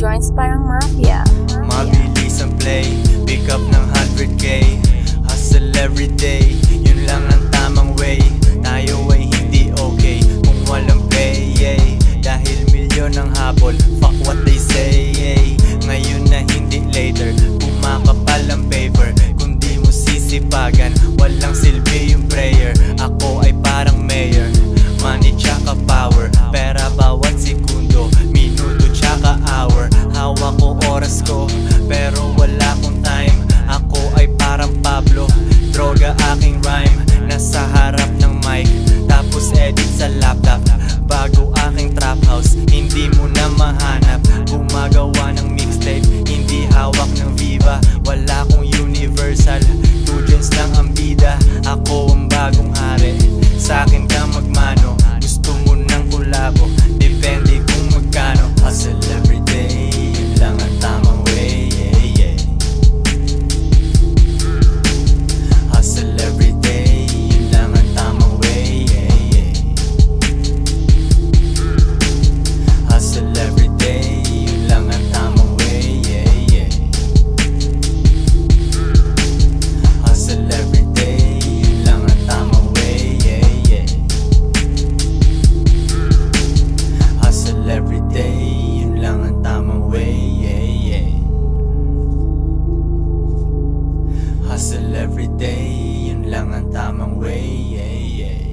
joints parang mafia. Mabilis ang play, pick up ng 100k Hustle everyday, yun lang ang tamang way Tayo ay hindi okay kung walang pay yeah. Dahil milyon ang habol, fuck what they say yeah. Ngayon na hindi later, kumakas everyday Yun lang ang tamang way yeah, yeah.